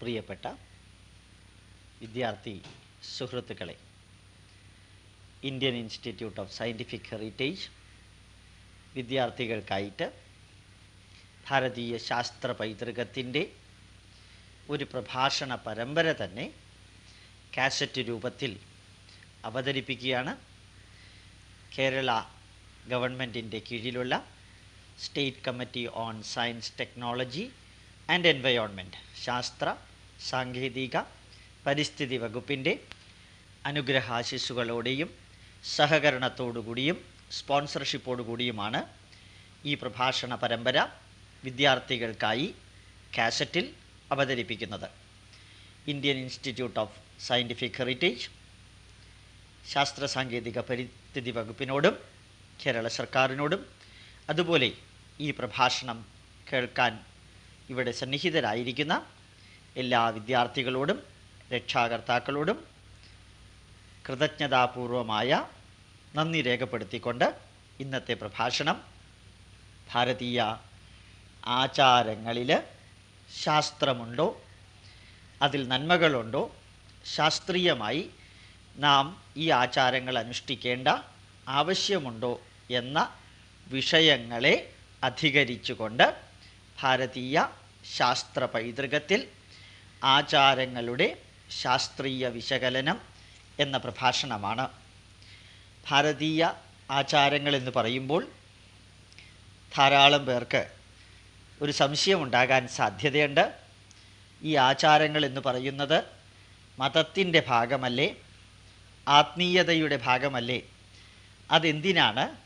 പ്രിയപ്പെട്ട വിദ്യാർത്ഥി സുഹൃത്തുക്കളെ Indian Institute of Scientific Heritage വിദ്യാർത്ഥികൾക്കായിട്ട് ഭാരതീയ ശാസ്ത്ര പൈതൃകത്തിന്റെ ഒരു പ്രഭാഷണ പരമ്പര തന്നെ കാസറ്റ് രൂപത്തിൽ അവതരിപ്പിക്കുകയാണ്. കേരള ഗവൺമെന്റിന്റെ കീഴിലുള്ള State Committee on Science Technology and Environment ശാസ്ത്ര സാങ്കേതിക പരിസ്ഥിതി വകുപ്പിന്റെ അനുഗ്രഹാശിസ്സുകളോടെയും സഹകരണത്തോടുകൂടിയും സ്പോൺസർഷിപ്പോടുകൂടിയുമാണ് ഈ പ്രഭാഷണ പരമ്പര വിദ്യാർത്ഥികൾക്കായി കാസറ്റിൽ അവതരിപ്പിക്കുന്നത്. Indian Institute of Scientific Heritage ശാസ്ത്ര സാങ്കേതിക പരിസ്ഥിതി വകുപ്പിനോടും കേരള സർക്കാരിനോടും അതുപോലെ ഈ പ്രഭാഷണം കേൾക്കാൻ ഇവിടെ സന്നിഹിതരായിരിക്കുന്ന എല്ലാ വിദ്യാർത്ഥികളോടും രക്ഷാകർത്താക്കളോടും കൃതജ്ഞതാപൂർവമായ നന്ദി രേഖപ്പെടുത്തിക്കൊണ്ട് ഇന്നത്തെ പ്രഭാഷണം ഭാരതീയ ആചാരങ്ങളിൽ ശാസ്ത്രമുണ്ടോ അതിൽ നന്മകളുണ്ടോ ശാസ്ത്രീയമായി നാം ഈ ആചാരങ്ങൾ അനുഷ്ഠിക്കേണ്ട ആവശ്യമുണ്ടോ എന്ന വിഷയങ്ങളെ അധികരിച്ചുകൊണ്ട് ഭാരതീയ ശാസ്ത്ര പൈതൃകത്തിൽ ആചാരങ്ങളുടെ ശാസ്ത്രീയ വിശകലനം എന്ന പ്രഭാഷണമാണ്. ഭാരതീയ ആചാരങ്ങൾ എന്ന് പറയുമ്പോൾ ധാരാളം പേർക്ക് ഒരു സംശയമുണ്ടാകാൻ സാധ്യതയുണ്ട്. ഈ ആചാരങ്ങൾ എന്ന് പറയുന്നത് മതത്തിന്റെ ഭാഗമല്ലേ? ആത്മീയതയുടെ ഭാഗമല്ലേ? അതെന്തിനാണ്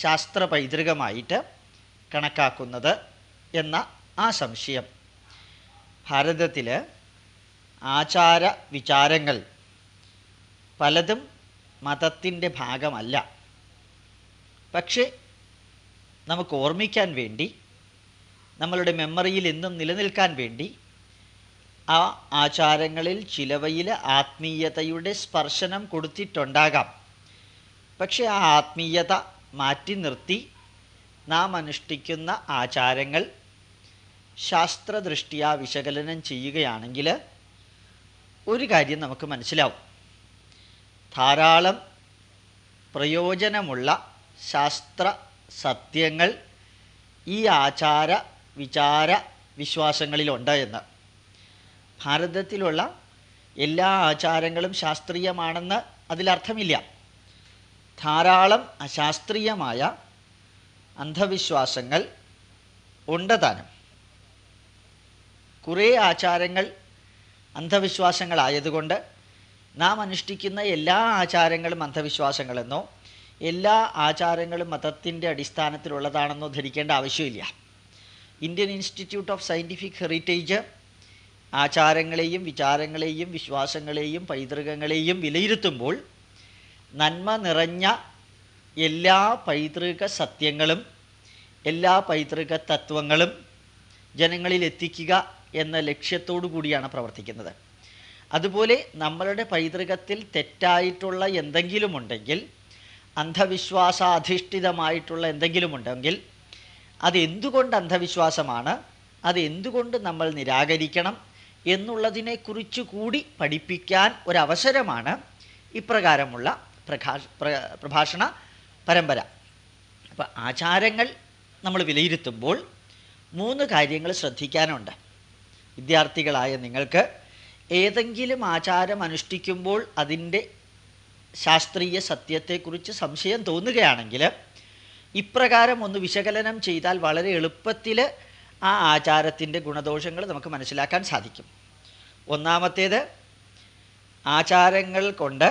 ശാസ്ത്ര പൈതൃകമായിട്ട് കണക്കാക്കുന്നത് എന്ന ആ സംശയം. ഭാരതത്തിൽ ആചാര വിചാരങ്ങൾ പലതും മതത്തിന്റെ ഭാഗമല്ല. പക്ഷേ നമുക്ക് ഓർമ്മിക്കാൻ വേണ്ടി നമ്മളുടെ മെമ്മറിയിൽ എന്നും നിലനിൽക്കാൻ വേണ്ടി ആ ആചാരങ്ങളിൽ ചിലവയിൽ ആത്മീയതയുടെ സ്പർശനം കൊടുത്തിട്ടുണ്ടാകാം. പക്ഷേ ആ ആത്മീയത മാറ്റി നിർത്തി നാം അനുഷ്ഠിക്കുന്ന ആചാരങ്ങൾ ശാസ്ത്രദൃഷ്ടിയ വിശകലനം ചെയ്യുകയാണെങ്കിൽ ഒരു കാര്യം നമുക്ക് മനസ്സിലാവും. ധാരാളം പ്രയോജനമുള്ള ശാസ്ത്ര സത്യങ്ങൾ ഈ ആചാര വിചാര വിശ്വാസങ്ങളിലുണ്ട് എന്ന്. ഭാരതത്തിലുള്ള എല്ലാ ആചാരങ്ങളും ശാസ്ത്രീയമാണെന്ന് അതിലർത്ഥമില്ല. ധാരാളം അശാസ്ത്രീയമായ അന്ധവിശ്വാസങ്ങൾ ഉണ്ട് താനും. കുറേ ആചാരങ്ങൾ അന്ധവിശ്വാസങ്ങളായതുകൊണ്ട് നാം അനുഷ്ഠിക്കുന്ന എല്ലാ ആചാരങ്ങളും അന്ധവിശ്വാസങ്ങളെന്നോ എല്ലാ ആചാരങ്ങളും മതത്തിന്റെ അടിസ്ഥാനത്തിലുള്ളതാണെന്നോ ധരിക്കേണ്ട ആവശ്യമില്ല. Indian institute of scientific heritage ആചാരങ്ങളെയും വിചാരങ്ങളെയും വിശ്വാസങ്ങളെയും പൈതൃകങ്ങളെയും വിലയിരുത്തുമ്പോൾ നന്മ നിറഞ്ഞ എല്ലാ പൈതൃക സത്യങ്ങളും എല്ലാ പൈതൃക തത്വങ്ങളും ജനങ്ങളിൽ എത്തിക്കുക എന്ന ലക്ഷ്യത്തോടു കൂടിയാണ് പ്രവർത്തിക്കുന്നത്. അതുപോലെ നമ്മളുടെ പൈതൃകത്തിൽ തെറ്റായിട്ടുള്ള എന്തെങ്കിലും ഉണ്ടെങ്കിൽ അന്ധവിശ്വാസാധിഷ്ഠിതമായിട്ടുള്ള എന്തെങ്കിലും ഉണ്ടെങ്കിൽ അതെന്തുകൊണ്ട് അന്ധവിശ്വാസമാണ് അതെന്തുകൊണ്ട് നമ്മൾ നിരാകരിക്കണം എന്നുള്ളതിനെക്കുറിച്ച് കൂടി പഠിപ്പിക്കാൻ ഒരവസരമാണ് ഇപ്രകാരമുള്ള പ്രകാശ പ്രഭാഷണ പരമ്പര. അപ്പോൾ ആചാരങ്ങൾ നമ്മൾ വിലയിരുത്തുമ്പോൾ മൂന്ന് കാര്യങ്ങൾ ശ്രദ്ധിക്കാനുണ്ട്. വിദ്യാർത്ഥികളായ നിങ്ങൾക്ക് ഏതെങ്കിലും ആചാരം അനുഷ്ഠിക്കുമ്പോൾ അതിന്റെ ശാസ്ത്രീയ സത്യത്തെക്കുറിച്ച് സംശയം തോന്നുകയാണെങ്കിൽ ഇപ്രകാരം ഒന്ന് വിശകലനം ചെയ്താൽ വളരെ എളുപ്പത്തിൽ ആ ആചാരത്തിന്റെ ഗുണദോഷങ്ങൾ നമുക്ക് മനസ്സിലാക്കാൻ സാധിക്കും. ഒന്നാമത്തേത് ആചാരങ്ങൾ കൊണ്ട്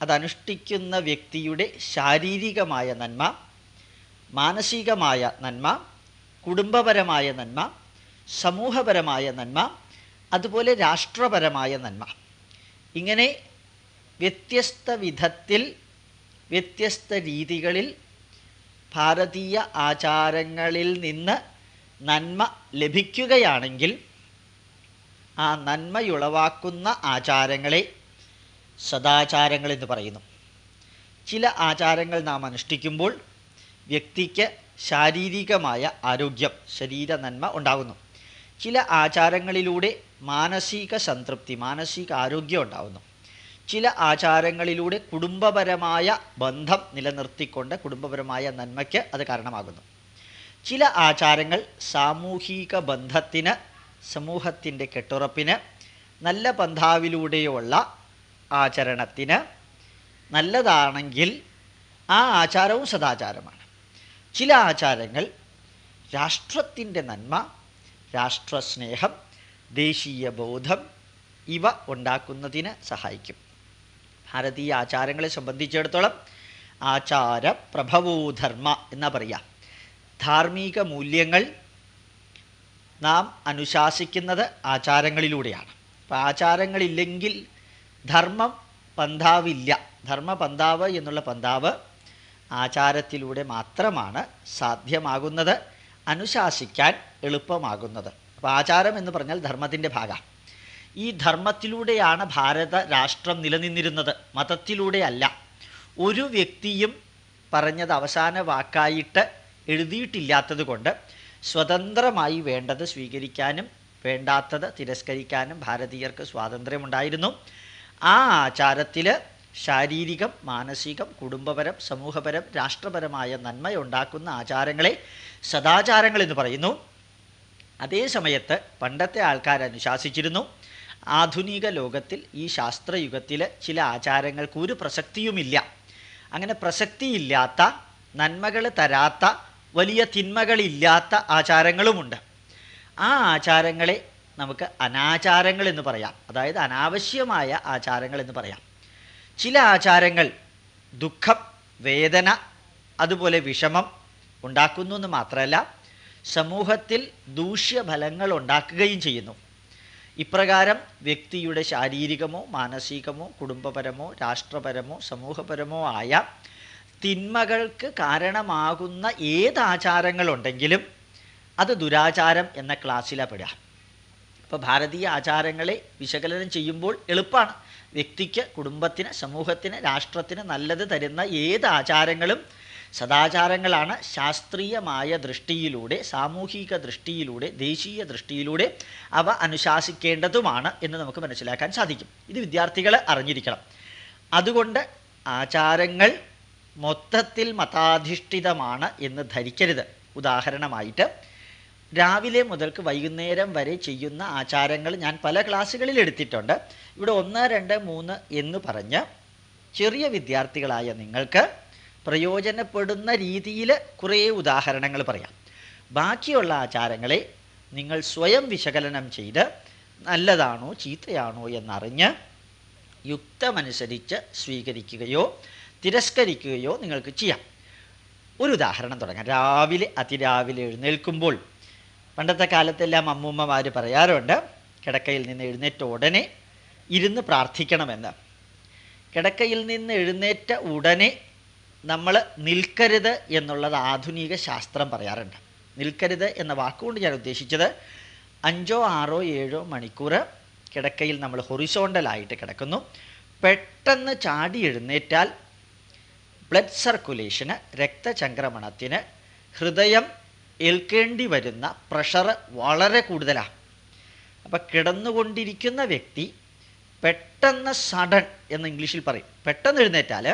അതനുഷ്ഠിക്കുന്ന വ്യക്തിയുടെ ശാരീരികമായ നന്മ മാനസികമായ നന്മ കുടുംബപരമായ നന്മ സമൂഹപരമായ നന്മ അതുപോലെ രാഷ്ട്രപരമായ നന്മ. ഇങ്ങനെ വ്യത്യസ്ത വിധത്തിൽ വ്യത്യസ്ത രീതികളിൽ ഭാരതീയ ആചാരങ്ങളിൽ നിന്ന് നന്മ ലഭിക്കുകയാണെങ്കിൽ ആ നന്മയുളവാക്കുന്ന ആചാരങ്ങളെ സദാചാരങ്ങൾ എന്ന് പറയുന്നു. ചില ആചാരങ്ങൾ നാം അനുഷ്ഠിക്കുമ്പോൾ വ്യക്തിക്ക് ശാരീരികമായ ആരോഗ്യം ശരീര നന്മ ഉണ്ടാകുന്നു. ചില ആചാരങ്ങളിലൂടെ മാനസിക സംതൃപ്തി മാനസിക ആരോഗ്യം ഉണ്ടാവുന്നു. ചില ആചാരങ്ങളിലൂടെ കുടുംബപരമായ ബന്ധം നിലനിർത്തിക്കൊണ്ട് കുടുംബപരമായ നന്മയ്ക്ക് അത് കാരണമാകുന്നു. ചില ആചാരങ്ങൾ സാമൂഹിക ബന്ധത്തിന് സമൂഹത്തിന്റെ കെട്ടുറപ്പിന് നല്ല പന്ഥാവിലൂടെയുള്ള ആചരണത്തിന് നല്ലതാണെങ്കിൽ ആ ആചാരവും സദാചാരമാണ്. ചില ആചാരങ്ങൾ രാഷ്ട്രത്തിന്റെ നന്മ രാഷ്ട്രസ്നേഹം ദേശീയബോധം ഇവ ഉണ്ടാക്കുന്നതിന് സഹായിക്കും. ഭാരതീയ ആചാരങ്ങളെ സംബന്ധിച്ചിടത്തോളം ആചാര പ്രഭവോധർമ്മ എന്നാ പറയുക ധാർമ്മിക മൂല്യങ്ങൾ നാം അനുശാസിക്കുന്നത് ആചാരങ്ങളിലൂടെയാണ്. അപ്പം ആചാരങ്ങളില്ലെങ്കിൽ ധർമ്മം പന്താവില്ല. ധർമ്മ പന്താവ് എന്നുള്ള പന്താവ് ആചാരത്തിലൂടെ മാത്രമാണ് സാധ്യമാകുന്നത്. അനുശാസിക്കാൻ എളുപ്പമാകുന്നത്. അപ്പോൾ ആചാരം എന്ന് പറഞ്ഞാൽ ധർമ്മത്തിന്റെ ഭാഗമാണ് ഈ ധർമ്മത്തിലൂടെയാണ് ഭാരത രാഷ്ട്രം നിലനിന്നിരുന്നത്. മതത്തിലൂടെയല്ല ഒരു വ്യക്തിയും പറഞ്ഞത് അവസാന വാക്കായിട്ട് എഴുതിയിട്ടില്ലാത്തത് കൊണ്ട് സ്വതന്ത്രമായി വേണ്ടത് സ്വീകരിക്കാനും വേണ്ടാത്തത് തിരസ്കരിക്കാനും ഭാരതീയർക്ക് സ്വാതന്ത്ര്യമുണ്ടായിരുന്നു. ആ ആചാരത്തിൽ ശാരീരികം മാനസികം കുടുംബപരം സമൂഹപരം രാഷ്ട്രപരമായ നന്മയുണ്ടാക്കുന്ന ആചാരങ്ങളെ സദാചാരങ്ങൾ എന്ന് പറയുന്നു. അതേ സമയത്ത് പണ്ടത്തെ ആൾക്കാർ അനുശാസിച്ചിരുന്നു. ആധുനിക ലോകത്തിൽ ഈ ശാസ്ത്രയുഗത്തിൽ ചില ആചാരങ്ങൾക്ക് ഒരു പ്രസക്തിയുമില്ല. അങ്ങനെ പ്രസക്തിയില്ലാത്ത നന്മകൾ തരാത്ത വലിയ തിന്മകളില്ലാത്ത ആചാരങ്ങളുമുണ്ട്. ആ ആചാരങ്ങളെ നമുക്ക് അനാചാരങ്ങൾ എന്ന് പറയാം. അതായത് അനാവശ്യമായ ആചാരങ്ങൾ എന്ന് പറയാം. ചില ആചാരങ്ങൾ ദുഃഖം വേദന അതുപോലെ വിഷമം ഉണ്ടാക്കുന്നു മാത്രമല്ല സമൂഹത്തിൽ ദൂഷ്യഫലങ്ങൾ ഉണ്ടാക്കുകയും ചെയ്യുന്നു. ഇപ്രകാരം വ്യക്തിയുടെ ശാരീരികമോ മാനസികമോ കുടുംബപരമോ രാഷ്ട്രപരമോ സമൂഹപരമോ ആയ തിന്മകൾക്ക് കാരണമാകുന്ന ഏത് ആചാരങ്ങളുണ്ടെങ്കിലും അത് ദുരാചാരം എന്ന ക്ലാസ്സിലാണ് പെടുക. അപ്പോൾ ഭാരതീയ ആചാരങ്ങളെ വിശകലനം ചെയ്യുമ്പോൾ എളുപ്പമാണ് വ്യക്തിക്ക് കുടുംബത്തിന് സമൂഹത്തിന് രാഷ്ട്രത്തിന് നല്ലത് തരുന്ന ഏത് ആചാരങ്ങളും സദാചാരങ്ങളാണ് ശാസ്ത്രീയമായ ദൃഷ്ടിയിലൂടെ സാമൂഹിക ദൃഷ്ടിയിലൂടെ ദേശീയ ദൃഷ്ടിയിലൂടെ അവ അനുശാസിക്കേണ്ടതുമാണ് എന്ന് നമുക്ക് മനസ്സിലാക്കാൻ സാധിക്കും. ഇത് വിദ്യാർത്ഥികൾ അറിഞ്ഞിരിക്കണം. അതുകൊണ്ട് ആചാരങ്ങൾ മൊത്തത്തിൽ മതാധിഷ്ഠിതമാണ് എന്ന് ധരിക്കരുത്. ഉദാഹരണമായിട്ട് രാവിലെ മുതൽക്ക് വൈകുന്നേരം വരെ ചെയ്യുന്ന ആചാരങ്ങൾ ഞാൻ പല ക്ലാസ്സുകളിൽ എടുത്തിട്ടുണ്ട്. ഇവിടെ ഒന്ന് രണ്ട് മൂന്ന് എന്ന് പറഞ്ഞ് ചെറിയ വിദ്യാർത്ഥികളായ നിങ്ങൾക്ക് പ്രയോജനപ്പെടുന്ന രീതിയിൽ കുറേ ഉദാഹരണങ്ങൾ പറയാം. ബാക്കിയുള്ള ആചാരങ്ങളെ നിങ്ങൾ സ്വയം വിശകലനം ചെയ്ത് നല്ലതാണോ ചീത്തയാണോ എന്നറിഞ്ഞ് യുക്തമനുസരിച്ച് സ്വീകരിക്കുകയോ തിരസ്കരിക്കുകയോ നിങ്ങൾക്ക് ചെയ്യാം. ഒരു ഉദാഹരണം തുടങ്ങാം. രാവിലെ അതിരാവിലെ എഴുന്നേൽക്കുമ്പോൾ പണ്ടത്തെ കാലത്തെല്ലാം അമ്മൂമ്മമാർ പറയാറുണ്ട് കിടക്കയിൽ നിന്ന് എഴുന്നേറ്റ ഉടനെ ഇരുന്ന് പ്രാർത്ഥിക്കണമെന്ന്. കിടക്കയിൽ നിന്ന് എഴുന്നേറ്റ ഉടനെ നമ്മൾ നിൽക്കരുത് എന്നുള്ളത് ആധുനിക ശാസ്ത്രം പറയാറുണ്ട്. നിൽക്കരുത് എന്ന വാക്കുകൊണ്ട് ഞാൻ ഉദ്ദേശിച്ചത് അഞ്ചോ ആറോ ഏഴോ മണിക്കൂർ കിടക്കയിൽ നമ്മൾ ഹൊറിസോണ്ടലായിട്ട് കിടക്കുന്നു. പെട്ടെന്ന് ചാടി എഴുന്നേറ്റാൽ ബ്ലഡ് സർക്കുലേഷന് രക്തചംക്രമണത്തിന് ഹൃദയം ഏൽക്കേണ്ടി വരുന്ന പ്രഷർ വളരെ കൂടുതലാണ് അപ്പം കിടന്നുകൊണ്ടിരിക്കുന്ന വ്യക്തി പെട്ടെന്ന് സഡൻ എന്ന് ഇംഗ്ലീഷിൽ പറയും. പെട്ടെന്ന് എഴുന്നേറ്റാൽ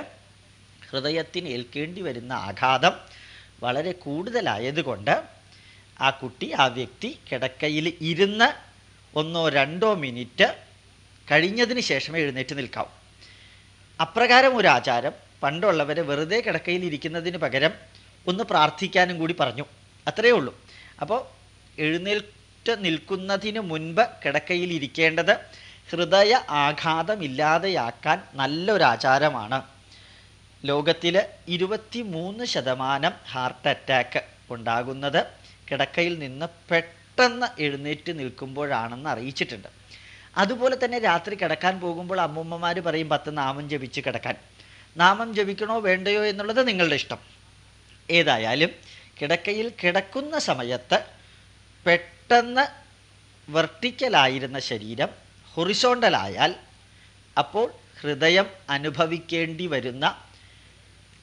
ഹൃദയത്തിന് ഏൽക്കേണ്ടി വരുന്ന ആഘാതം വളരെ കൂടുതലായതുകൊണ്ട് ആ കുട്ടി ആ വ്യക്തി കിടക്കയിൽ ഇരുന്ന് ഒന്നോ രണ്ടോ മിനിറ്റ് കഴിഞ്ഞതിന് ശേഷമേ എഴുന്നേറ്റ് നിൽക്കാവൂ. അപ്രകാരം ഒരു ആചാരം പണ്ടുള്ളവർ വെറുതെ കിടക്കയിൽ ഇരിക്കുന്നതിന് പകരം ഒന്ന് പ്രാർത്ഥിക്കാനും കൂടി പറഞ്ഞു. അത്രയേ ഉള്ളൂ. അപ്പോൾ എഴുന്നേറ്റ് നിൽക്കുന്നതിന് മുൻപ് കിടക്കയിൽ ഇരിക്കേണ്ടത് ഹൃദയ ആഘാതമില്ലാതെയാക്കാൻ നല്ലൊരു ആചാരമാണ്. ലോകത്തിൽ ഇരുപത്തി മൂന്ന് ശതമാനം ഹാർട്ട് അറ്റാക്ക് ഉണ്ടാകുന്നത് കിടക്കയിൽ നിന്ന് പെട്ടെന്ന് എഴുന്നേറ്റ് നിൽക്കുമ്പോഴാണെന്ന് അറിയിച്ചിട്ടുണ്ട്. അതുപോലെ തന്നെ രാത്രി കിടക്കാൻ പോകുമ്പോൾ അമ്മൂമ്മമാർ പറയും പത്ത് നാമം ജപിച്ച് കിടക്കാൻ. നാമം ജപിക്കണോ വേണ്ടയോ എന്നുള്ളത് നിങ്ങളുടെ ഇഷ്ടം. ഏതായാലും കിടക്കയിൽ കിടക്കുന്ന സമയത്ത് പെട്ടെന്ന് വെർട്ടിക്കലായിരുന്ന ശരീരം ഹൊറിസോണ്ടലായാൽ അപ്പോൾ ഹൃദയം അനുഭവിക്കേണ്ടി വരുന്ന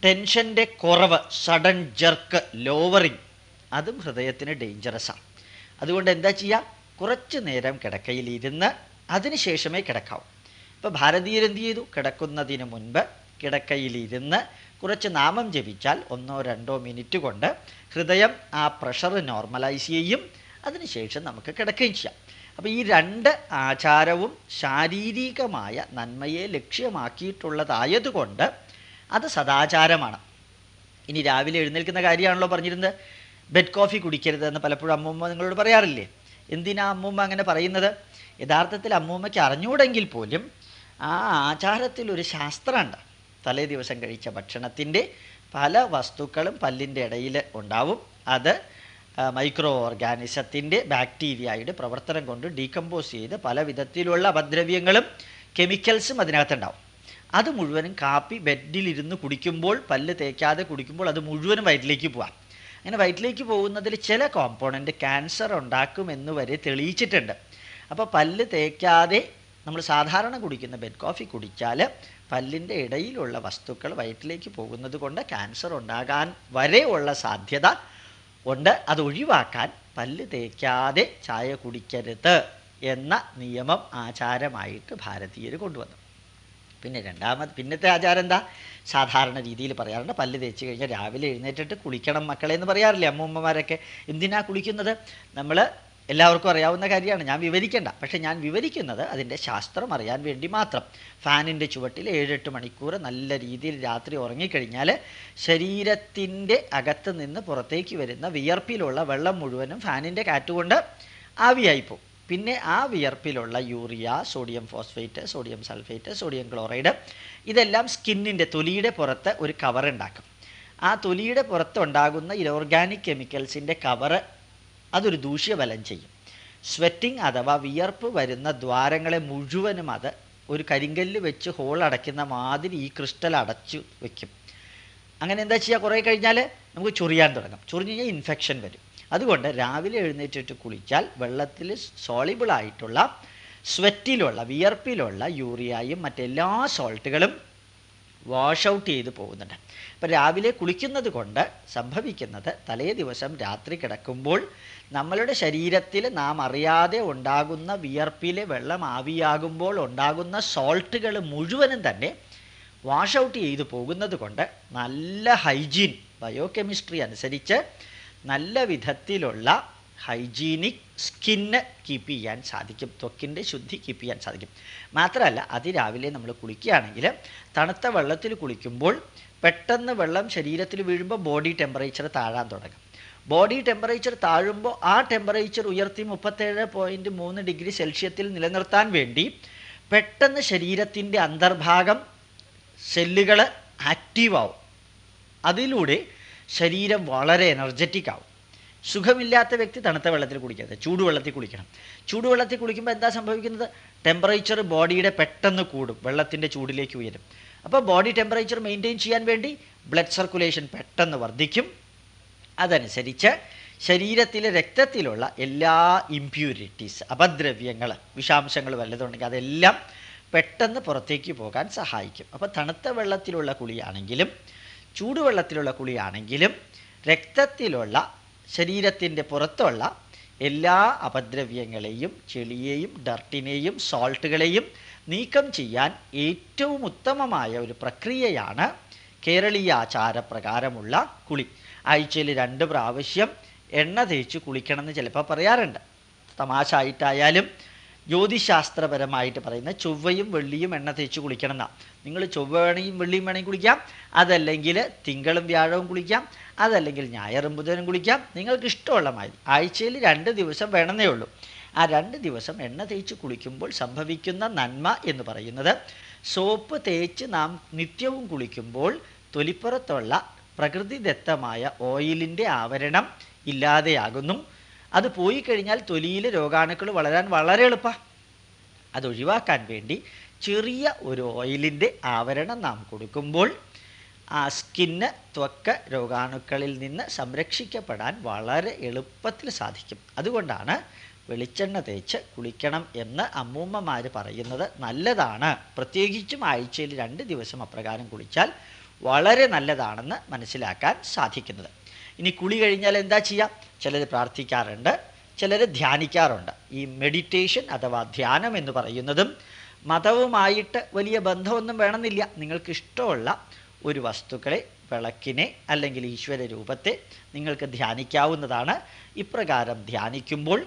ടെൻഷന്റെ കുറവ് സഡൻ ജർക്ക് ലോവറിങ് അതും ഹൃദയത്തിന് ഡേഞ്ചറസാണ് അതുകൊണ്ട് എന്താ ചെയ്യുക കുറച്ച് നേരം കിടക്കയിലിരുന്ന് അതിനുശേഷമേ കിടക്കാവൂ. ഇപ്പോൾ ഭാരതീയർ എന്ത് ചെയ്തു? കിടക്കുന്നതിന് മുൻപ് കിടക്കയിലിരുന്ന് കുറച്ച് നാമം ജപിച്ചാൽ ഒന്നോ രണ്ടോ മിനിറ്റ് കൊണ്ട് ഹൃദയം ആ പ്രഷർ നോർമലൈസ് ചെയ്യും. അതിനുശേഷം നമുക്ക് കിടക്കുകയും ചെയ്യാം. അപ്പോൾ ഈ രണ്ട് ആചാരവും ശാരീരികമായ നന്മയെ ലക്ഷ്യമാക്കിയിട്ടുള്ളതായതുകൊണ്ട് അത് സദാചാരമാണ്. ഇനി രാവിലെ എഴുന്നേൽക്കുന്ന കാര്യമാണല്ലോ പറഞ്ഞിരുന്നത്. ബെഡ് കോഫി കുടിക്കരുതെന്ന് പലപ്പോഴും അമ്മൂമ്മ നിങ്ങളോട് പറയാറില്ലേ? എന്തിനാ അമ്മൂമ്മ അങ്ങനെ പറയുന്നത്? യഥാർത്ഥത്തിൽ അമ്മൂമ്മയ്ക്ക് അറിഞ്ഞൂടെങ്കിൽ പോലും ആ ആചാരത്തിൽ ഒരു ശാസ്ത്രമുണ്ട്. തലേ ദിവസം കഴിച്ച ഭക്ഷണത്തിന്റെ പല വസ്തുക്കളും പല്ലിന്റെ ഇടയിൽ ഉണ്ടാവും. അത് മൈക്രോ ഓർഗാനിസത്തിന്റെ ബാക്ടീരിയയുടെ പ്രവർത്തനം കൊണ്ട് ഡീകമ്പോസ് ചെയ്ത് പല വിധത്തിലുള്ള അപദ്രവ്യങ്ങളും കെമിക്കൽസും അതിനകത്തുണ്ടാവും. അത് മുഴുവനും കാപ്പി ബെഡിലിരുന്ന് കുടിക്കുമ്പോൾ പല്ല് തേക്കാതെ കുടിക്കുമ്പോൾ അത് മുഴുവനും വയറ്റിലേക്ക് പോവാം. അങ്ങനെ വയറ്റിലേക്ക് പോകുന്നതിൽ ചില കോമ്പോണന്റ് ക്യാൻസർ ഉണ്ടാക്കുമെന്ന് വരെ തെളിയിച്ചിട്ടുണ്ട്. അപ്പോൾ പല്ല് തേക്കാതെ നമ്മൾ സാധാരണ കുടിക്കുന്ന ബെഡ് കോഫി കുടിച്ചാൽ പല്ലിന്റെ ഇടയിലുള്ള വസ്തുക്കൾ വയറ്റിലേക്ക് പോകുന്നത് കൊണ്ട് ക്യാൻസർ ഉണ്ടാകാൻ വരെ ഉള്ള സാധ്യത ഉണ്ട്. അത് ഒഴിവാക്കാൻ പല്ല് തേക്കാതെ ചായ കുടിക്കരുത് എന്ന നിയമം ആചാരമായിട്ട് ഭാരതീയർ കൊണ്ടുവന്നു. പിന്നെ രണ്ടാമത് പിന്നത്തെ ആചാരം എന്താ? സാധാരണ രീതിയിൽ പറയാറുണ്ട് പല്ല് തേച്ച് കഴിഞ്ഞാൽ രാവിലെ എഴുന്നേറ്റിട്ട് കുളിക്കണം മക്കളെ എന്ന് പറയാറില്ലേ അമ്മൂമ്മമാരൊക്കെ? എന്തിനാ കുളിക്കുന്നത്? നമ്മൾ എല്ലാവർക്കും അറിയാവുന്ന കാര്യമാണ് ഞാൻ വിവരിക്കേണ്ട. പക്ഷേ ഞാൻ വിവരിക്കുന്നത് അതിന്റെ ശാസ്ത്രം അറിയാൻ വേണ്ടി മാത്രം. ഫാനിന്റെ ചുവട്ടിൽ ഏഴെട്ട് മണിക്കൂർ നല്ല രീതിയിൽ രാത്രി ഉറങ്ങിക്കഴിഞ്ഞാൽ ശരീരത്തിന്റെ അകത്ത് നിന്ന് പുറത്തേക്ക് വരുന്ന വിയർപ്പിലുള്ള വെള്ളം മുഴുവനും ഫാനിന്റെ കാറ്റുകൊണ്ട് ആവിയായിപ്പോവും. പിന്നെ ആ വിയർപ്പിലുള്ള urea sodium phosphate sodium sulphate sodium chloride ഇതെല്ലാം സ്കിന്നിന്റെ തൊലിയുടെ പുറത്ത് ഒരു കവർ ഉണ്ടാക്കും. ആ തൊലിയുടെ പുറത്തുണ്ടാകുന്ന ഇനോർഗാനിക് കെമിക്കൽസിന്റെ കവറ് അതൊരു ദൂഷ്യബലം ചെയ്യും. സ്വെറ്റിംഗ് അഥവാ വിയർപ്പ് വരുന്ന ദ്വാരങ്ങളെ മുഴുവനും അത് ഒരു കരിങ്കല്ല് വെച്ച് ഹോൾ അടയ്ക്കുന്ന മാതിരി ഈ ക്രിസ്റ്റൽ അടച്ചു വെക്കും. അങ്ങനെ എന്താ ചെയ്യുക കുറേ കഴിഞ്ഞാൽ നമുക്ക് ചൊറിയാൻ തുടങ്ങും. ചൊറിഞ്ഞ് കഴിഞ്ഞാൽ ഇൻഫെക്ഷൻ വരും. അതുകൊണ്ട് രാവിലെ എഴുന്നേറ്റിട്ട് കുളിച്ചാൽ വെള്ളത്തിൽ സോളിബിളായിട്ടുള്ള സ്വെറ്റിലുള്ള വിയർപ്പിലുള്ള യൂറിയയും മറ്റെല്ലാ സോൾട്ടുകളും വാഷ് ഔട്ട് ചെയ്ത് പോകുന്നുണ്ട്. അപ്പം രാവിലെ കുളിക്കുന്നത് കൊണ്ട് സംഭവിക്കുന്നത് തലേ ദിവസം രാത്രി കിടക്കുമ്പോൾ നമ്മളുടെ ശരീരത്തിൽ നാം അറിയാതെ ഉണ്ടാകുന്ന വിയർപ്പിലെ വെള്ളം ആവിയാകുമ്പോൾ ഉണ്ടാകുന്ന സോൾട്ടുകൾ മുഴുവനും തന്നെ വാഷ് ഔട്ട് ചെയ്ത് പോകുന്നത് കൊണ്ട് നല്ല ഹൈജീൻ ബയോകെമിസ്ട്രി അനുസരിച്ച് നല്ല വിധത്തിലുള്ള ഹൈജീനിക് സ്കിന്ന് കീപ്പ് ചെയ്യാൻ സാധിക്കും. ത്വക്കിന്റെ ശുദ്ധി കീപ്പ് ചെയ്യാൻ സാധിക്കും. മാത്രമല്ല അതിരാവിലെ നമ്മൾ കുളിക്കുകയാണെങ്കിൽ തണുത്ത വെള്ളത്തിൽ കുളിക്കുമ്പോൾ പെട്ടെന്ന് വെള്ളം ശരീരത്തിൽ വീഴുമ്പോൾ ബോഡി ടെമ്പറേച്ചർ താഴാൻ തുടങ്ങും. ബോഡി ടെമ്പറേച്ചർ താഴുമ്പോൾ ആ ടെമ്പറേച്ചർ ഉയർത്തി മുപ്പത്തേഴ് പോയിന്റ് മൂന്ന് ഡിഗ്രി സെൽഷ്യത്തിൽ നിലനിർത്താൻ വേണ്ടി പെട്ടെന്ന് ശരീരത്തിന്റെ അന്തർഭാഗം സെല്ലുകൾ ആക്റ്റീവാവും അതിലൂടെ ശരീരം വളരെ എനർജറ്റിക് ആവും. സുഖമില്ലാത്ത വ്യക്തി തണുത്ത വെള്ളത്തിൽ കുടിക്കരുത് ചൂടുവെള്ളത്തിൽ കുളിക്കണം. ചൂടുവെള്ളത്തിൽ കുളിക്കുമ്പോൾ എന്താ സംഭവിക്കുന്നത്? ടെമ്പറേച്ചർ ബോഡിയുടെ പെട്ടെന്ന് കൂടും വെള്ളത്തിന്റെ ചൂടിലേക്ക് ഉയരും. അപ്പോൾ ബോഡി ടെമ്പറേച്ചർ മെയിന്റെയിൻ ചെയ്യാൻ വേണ്ടി ബ്ലഡ് സർക്കുലേഷൻ പെട്ടെന്ന് വർദ്ധിക്കും. അതനുസരിച്ച് ശരീരത്തിലെ രക്തത്തിലുള്ള എല്ലാ ഇമ്പ്യൂരിറ്റീസ് അപദ്രവ്യങ്ങൾ വിഷാംശങ്ങൾ വല്ലതുണ്ടെങ്കിൽ അതെല്ലാം പെട്ടെന്ന് പുറത്തേക്ക് പോകാൻ സഹായിക്കും. അപ്പോൾ തണുത്ത വെള്ളത്തിലുള്ള കുളിയാണെങ്കിലും ചൂടുവെള്ളത്തിലുള്ള കുളിയാണെങ്കിലും രക്തത്തിലുള്ള ശരീരത്തിന്റെ പുറത്തുള്ള എല്ലാ അപദ്രവ്യങ്ങളെയും ചെളിയെയും ഡർട്ടിനെയും സോൾട്ടുകളെയും നീക്കം ചെയ്യാൻ ഏറ്റവും ഉത്തമമായ ഒരു പ്രക്രിയയാണ് കേരളീയ ആചാരപ്രകാരമുള്ള കുളി. ആഴ്ചയിൽ രണ്ട് പ്രാവശ്യം എണ്ണ തേച്ച് കുളിക്കണമെന്ന് ചിലപ്പോൾ പറയാറുണ്ട്. തമാശ ആയിട്ടായാലും ജ്യോതിശാസ്ത്രപരമായിട്ട് പറയുന്ന ചൊവ്വയും വെള്ളിയും എണ്ണ തേച്ച് കുളിക്കണം എന്നാണ് നിങ്ങൾ ചൊവ്വ വേണമെങ്കിൽ വെള്ളിയും വേണമെങ്കിൽ കുളിക്കാം അതല്ലെങ്കിൽ തിങ്കളും വ്യാഴവും കുളിക്കാം അതല്ലെങ്കിൽ ഞായറും ബുധനും കുളിക്കാം. നിങ്ങൾക്ക് ഇഷ്ടമുള്ള മാതിരി ആഴ്ചയിൽ രണ്ട് ദിവസം വേണമെന്നേ ഉള്ളൂ. ആ രണ്ട് ദിവസം എണ്ണ തേച്ച് കുളിക്കുമ്പോൾ സംഭവിക്കുന്ന നന്മ എന്ന് പറയുന്നത് സോപ്പ് തേച്ച് നാം നിത്യവും കുളിക്കുമ്പോൾ തൊലിപ്പുറത്തുള്ള പ്രകൃതിദത്തമായ ഓയിലിന്റെ ആവരണം ഇല്ലാതെയാകുന്നു. അത് പോയി കഴിഞ്ഞാൽ തൊലിയിലെ രോഗാണുക്കൾ വളരാൻ വളരെ എളുപ്പമാണ് അത് ഒഴിവാക്കാൻ വേണ്ടി ചെറിയ ഒരു ഓയിലിന്റെ ആവരണം നാം കൊടുക്കുമ്പോൾ ആ സ്കിന്ന് ത്വക്ക് രോഗാണുക്കളിൽ നിന്ന് സംരക്ഷിക്കപ്പെടാൻ വളരെ എളുപ്പത്തിൽ സാധിക്കും. അതുകൊണ്ടാണ് വെളിച്ചെണ്ണ തേച്ച് കുളിക്കണം എന്ന് അമ്മൂമ്മമാർ പറയുന്നത് നല്ലതാണ്. പ്രത്യേകിച്ചും ആഴ്ചയിൽ രണ്ട് ദിവസം അപ്രകാരം കുളിച്ചാൽ വളരെ നല്ലതാണെന്ന് മനസ്സിലാക്കാൻ സാധിക്കുന്നത്. ഇനി കുളി കഴിഞ്ഞാൽ എന്താ ചെയ്യുക ചിലർ പ്രാർത്ഥിക്കാറുണ്ട് ചിലർ ധ്യാനിക്കാറുണ്ട്. ഈ മെഡിറ്റേഷൻ അഥവാ ധ്യാനം എന്ന് പറയുന്നതും മതവുമായിട്ട് വലിയ ബന്ധമൊന്നും വേണമെന്നില്ല. നിങ്ങൾക്ക് ഇഷ്ടമുള്ള ഒരു വസ്തുക്കളെ വിളക്കിനെ അല്ലെങ്കിൽ ഈശ്വര രൂപത്തെ നിങ്ങൾക്ക് ധ്യാനിക്കാവുന്നതാണ്. ഇപ്രകാരം ധ്യാനിക്കുമ്പോൾ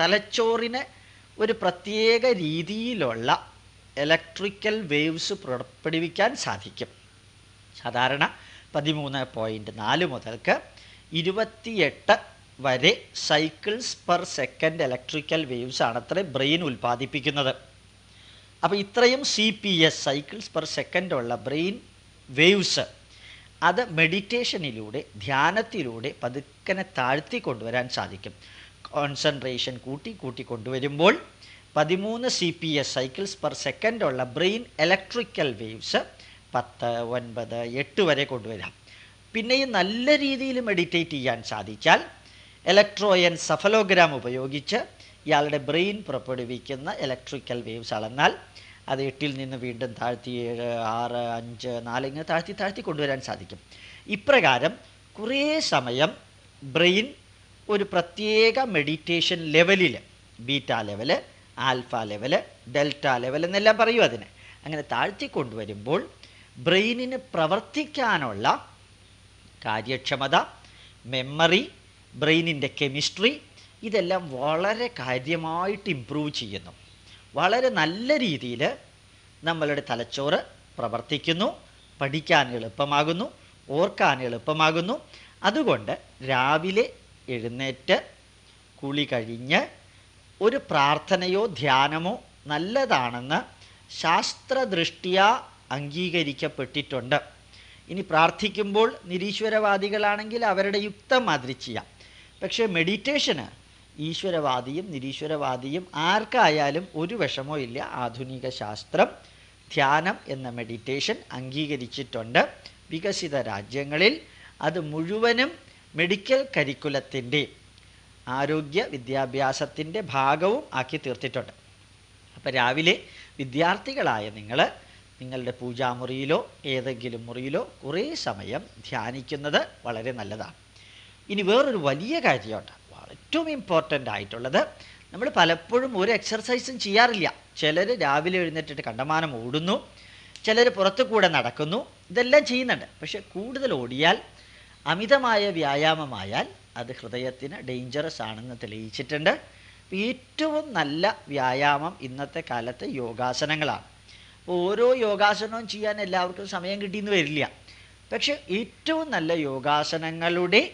തലച്ചോറിന് ഒരു പ്രത്യേക രീതിയിലുള്ള ഇലക്ട്രിക്കൽ വേവ്സ് പുറപ്പെടുവിക്കാൻ സാധിക്കും. സാധാരണ പതിമൂന്ന് പോയിന്റ് നാല് മുതൽക്ക് ഇരുപത്തിയെട്ട് വരെ cycles per second electrical waves ആണ് അത്ര ബ്രെയിൻ ഉൽപ്പാദിപ്പിക്കുന്നത്. അപ്പോൾ ഇത്രയും C P S cycles per second ഉള്ള ബ്രെയിൻ വേവ്സ് അത് മെഡിറ്റേഷനിലൂടെ ധ്യാനത്തിലൂടെ പതുക്കനെ താഴ്ത്തി കൊണ്ടുവരാൻ സാധിക്കും. കോൺസെൻട്രേഷൻ കൂട്ടി കൂട്ടി കൊണ്ടുവരുമ്പോൾ പതിമൂന്ന് C P S cycles per second ഉള്ള ബ്രെയിൻ ഇലക്ട്രിക്കൽ വേവ്സ് പത്ത് ഒൻപത് എട്ട് വരെ കൊണ്ടുവരാം. പിന്നെയും നല്ല രീതിയിൽ മെഡിറ്റേറ്റ് ചെയ്യാൻ സാധിച്ചാൽ ഇലക്ട്രോയൻ സഫലോഗ്രാം ഉപയോഗിച്ച് ഇയാളുടെ ബ്രെയിൻ പുറപ്പെടുവിക്കുന്ന ഇലക്ട്രിക്കൽ വേവ്സ് അളന്നാൽ അത് എട്ടിൽ നിന്ന് വീണ്ടും താഴ്ത്തി ഏഴ് ആറ് അഞ്ച് നാല് ഇങ്ങനെ താഴ്ത്തി താഴ്ത്തി കൊണ്ടുവരാൻ സാധിക്കും. ഇപ്രകാരം കുറേ സമയം ബ്രെയിൻ ഒരു പ്രത്യേക മെഡിറ്റേഷൻ ലെവലിൽ beta level alpha level delta level എന്നെല്ലാം പറയും അതിന്. അങ്ങനെ താഴ്ത്തി കൊണ്ടുവരുമ്പോൾ ബ്രെയിനിന് പ്രവർത്തിക്കാനുള്ള കാര്യക്ഷമത മെമ്മറി ബ്രെയിനിന്റെ കെമിസ്ട്രി ഇതെല്ലാം വളരെ കാര്യമായിട്ട് ഇമ്പ്രൂവ് ചെയ്യുന്നു. വളരെ നല്ല രീതിയിൽ നമ്മളുടെ തലച്ചോറ് പ്രവർത്തിക്കുന്നു പഠിക്കാൻ എളുപ്പമാകുന്നു ഓർക്കാൻ എളുപ്പമാകുന്നു. അതുകൊണ്ട് രാവിലെ എഴുന്നേറ്റ് കുളി കഴിഞ്ഞ് ഒരു പ്രാർത്ഥനയോ ധ്യാനമോ നല്ലതാണെന്ന് ശാസ്ത്രദൃഷ്ടിയ അംഗീകരിക്കപ്പെട്ടിട്ടുണ്ട്. ഇനി പ്രാർത്ഥിക്കുമ്പോൾ നിരീശ്വരവാദികളാണെങ്കിൽ അവരുടെ യുക്തം മാതിരി പക്ഷേ മെഡിറ്റേഷന് ഈശ്വരവാദിയും നിരീശ്വരവാദിയും ആർക്കായാലും ഒരു വിഷമോ ഇല്ല. ആധുനിക ശാസ്ത്രം ധ്യാനം എന്ന മെഡിറ്റേഷൻ അംഗീകരിച്ചിട്ടുണ്ട് വികസിത രാജ്യങ്ങളിൽ. അത് മുഴുവനും മെഡിക്കൽ കരിക്കുലത്തിന്റെ ആരോഗ്യ വിദ്യാഭ്യാസത്തിന്റെ ഭാഗവും ആക്കി തീർത്തിട്ടുണ്ട്. അപ്പോൾ രാവിലെ വിദ്യാർത്ഥികളായ നിങ്ങൾ നിങ്ങളുടെ പൂജാമുറിയിലോ ഏതെങ്കിലും മുറിയിലോ കുറേ സമയം ധ്യാനിക്കുന്നത് വളരെ നല്ലതാണ്. ഇനി വേറൊരു വലിയ കാര്യമുണ്ട് ഏറ്റവും ഇമ്പോർട്ടന്റ് ആയിട്ടുള്ളത് നമ്മൾ പലപ്പോഴും ഒരു എക്സർസൈസും ചെയ്യാറില്ല. ചിലർ രാവിലെ എഴുന്നേറ്റിട്ട് കണ്ടമാനം ഓടുന്നു ചിലർ പുറത്തു കൂടെ നടക്കുന്നു ഇതെല്ലാം ചെയ്യുന്നുണ്ട്. പക്ഷെ കൂടുതൽ ഓടിയാൽ അമിതമായ വ്യായാമമായാൽ അത് ഹൃദയത്തിന് ഡേഞ്ചറസ് ആണെന്ന് തെളിയിച്ചിട്ടുണ്ട്. ഏറ്റവും നല്ല വ്യായാമം ഇന്നത്തെ കാലത്ത് യോഗാസനങ്ങളാണ്. ഓരോ യോഗാസനവും ചെയ്യാൻ എല്ലാവർക്കും സമയം കിട്ടിയെന്ന് വരില്ല. പക്ഷെ ഏറ്റവും നല്ല യോഗാസനങ്ങളുടെ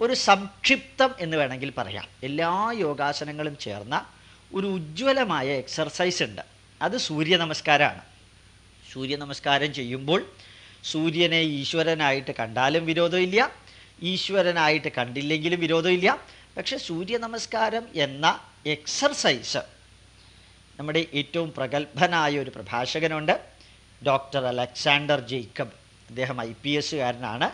ഒരു സംക്ഷിപ്തം എന്ന് വേണമെങ്കിൽ പറയാം. എല്ലാ യോഗാസനങ്ങളും ചേർന്ന ഒരു ഉജ്ജ്വലമായ എക്സർസൈസ് ഉണ്ട്. അത് സൂര്യ നമസ്കാരമാണ്. സൂര്യ നമസ്കാരം ചെയ്യുമ്പോൾ സൂര്യനെ ഈശ്വരനായിട്ട് കണ്ടാലും വിരോധമില്ല. ഈശ്വരനായിട്ട് കണ്ടില്ലെങ്കിലും വിരോധമില്ല. പക്ഷെ സൂര്യ നമസ്കാരം എന്ന എക്സർസൈസ് നമ്മുടെ ഏറ്റവും പ്രഗത്ഭനായ ഒരു പ്രഭാഷകനുണ്ട്. Doctor Alexander Jacob. അദ്ദേഹം ഐ പി എസ്സുകാരനാണ്.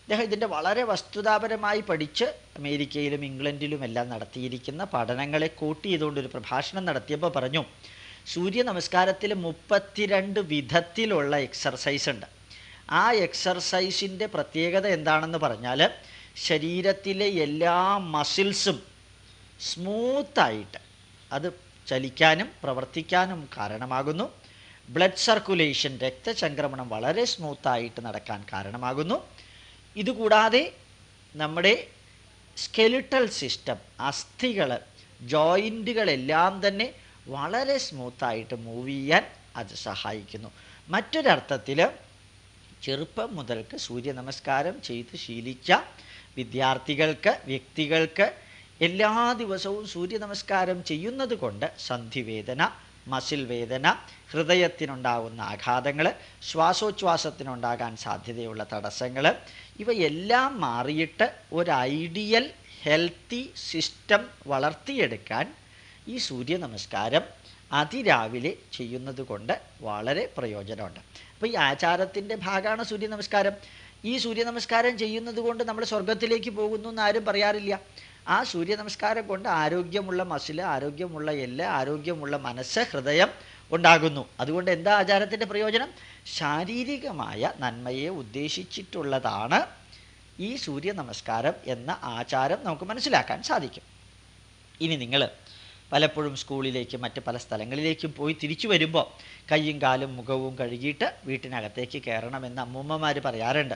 അദ്ദേഹം ഇതിന്റെ വളരെ വസ്തുതാപരമായി പഠിച്ച് അമേരിക്കയിലും ഇംഗ്ലണ്ടിലും എല്ലാം നടത്തിയിരിക്കുന്ന പഠനങ്ങളെ കോട്ട് ചെയ്തുകൊണ്ടൊരു പ്രഭാഷണം നടത്തിയപ്പോൾ പറഞ്ഞു സൂര്യ നമസ്കാരത്തിൽ മുപ്പത്തിരണ്ട് വിധത്തിലുള്ള എക്സർസൈസ് ഉണ്ട്. ആ എക്സർസൈസിന്റെ പ്രത്യേകത എന്താണെന്ന് പറഞ്ഞാൽ ശരീരത്തിലെ എല്ലാ മസിൽസും സ്മൂത്തായിട്ട് അത് ചലിക്കാനും പ്രവർത്തിക്കാനും കാരണമാകുന്നു. ബ്ലഡ് സർക്കുലേഷൻ രക്തചംക്രമണം വളരെ സ്മൂത്തായിട്ട് നടക്കാൻ കാരണമാകുന്നു. ഇതുകൂടാതെ നമ്മുടെ സ്കെലിട്ടൽ സിസ്റ്റം അസ്ഥികൾ ജോയിന്റുകളെല്ലാം തന്നെ വളരെ സ്മൂത്തായിട്ട് മൂവ് ചെയ്യാൻ അത് സഹായിക്കുന്നു. മറ്റൊരർത്ഥത്തിൽ ചെറുപ്പം മുതൽക്ക് സൂര്യ നമസ്കാരം ചെയ്ത് ശീലിച്ച വിദ്യാർത്ഥികൾക്ക് വ്യക്തികൾക്ക് എല്ലാ ദിവസവും സൂര്യ നമസ്കാരം ചെയ്യുന്നത് കൊണ്ട് സന്ധിവേദന മസിൽ വേദന ഹൃദയത്തിനുണ്ടാകുന്ന ആഘാതങ്ങൾ ശ്വാസോച്ഛ്വാസത്തിനുണ്ടാകാൻ സാധ്യതയുള്ള തടസ്സങ്ങൾ ഇവയെല്ലാം മാറിയിട്ട് ഒരു ഐഡിയൽ ഹെൽത്തി സിസ്റ്റം വളർത്തിയെടുക്കാൻ ഈ സൂര്യ നമസ്കാരം അതിരാവിലെ ചെയ്യുന്നത് കൊണ്ട് വളരെ പ്രയോജനമുണ്ട്. അപ്പോൾ ഈ ആചാരത്തിന്റെ ഭാഗമാണ് സൂര്യ നമസ്കാരം ഈ സൂര്യ നമസ്കാരം ചെയ്യുന്നത് കൊണ്ട് നമ്മൾ സ്വർഗത്തിലേക്ക് പോകുന്നു എന്ന് ആരും പറയാറില്ല. ആ സൂര്യ നമസ്കാരം കൊണ്ട് ആരോഗ്യമുള്ള മസിൽ ആരോഗ്യമുള്ള എല്ല് ആരോഗ്യമുള്ള മനസ്സ് ഹൃദയം ഉണ്ടാകുന്നു. അതുകൊണ്ട് എന്താ ആചാരത്തിന്റെ പ്രയോജനം? ശാരീരികമായ നന്മയെ ഉദ്ദേശിച്ചിട്ടുള്ളതാണ് ഈ സൂര്യ നമസ്കാരം എന്ന ആചാരം നമുക്ക് മനസ്സിലാക്കാൻ സാധിക്കും. ഇനി നിങ്ങൾ പലപ്പോഴും സ്കൂളിലേക്കും മറ്റ് പല സ്ഥലങ്ങളിലേക്കും പോയി തിരിച്ചു വരുമ്പോൾ കയ്യും കാലും മുഖവും കഴുകിയിട്ട് വീട്ടിനകത്തേക്ക് കയറണമെന്ന് അമ്മൂമ്മമാർ പറയാറുണ്ട്.